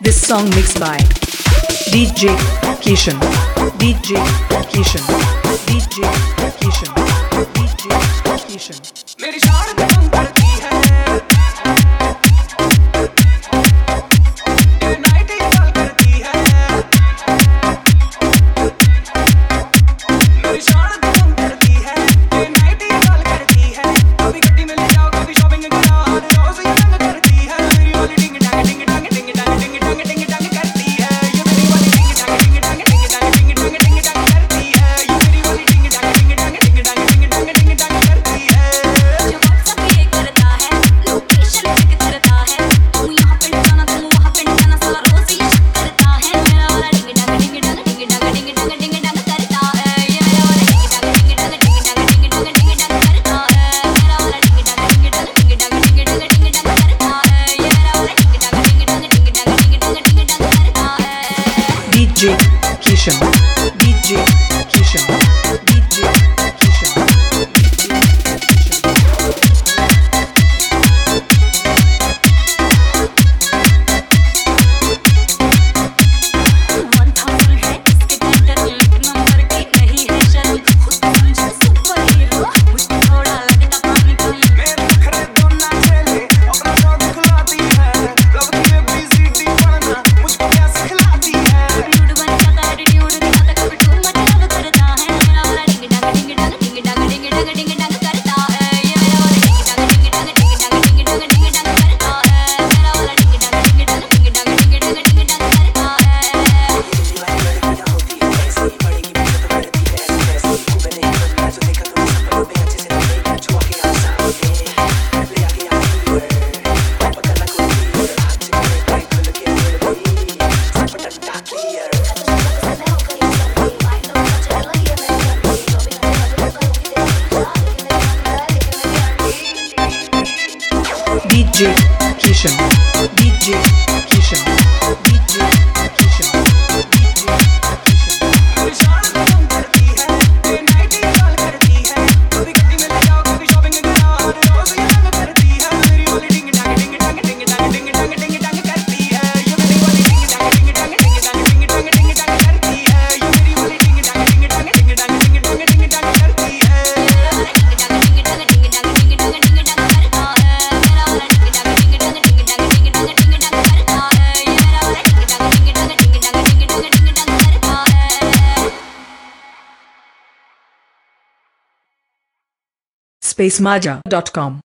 This song mixed by DJ Kishan. DJ Kishan. DJ Kishan DJ Kishan DJ Kishan. DJ Kishan. spacemaja.com.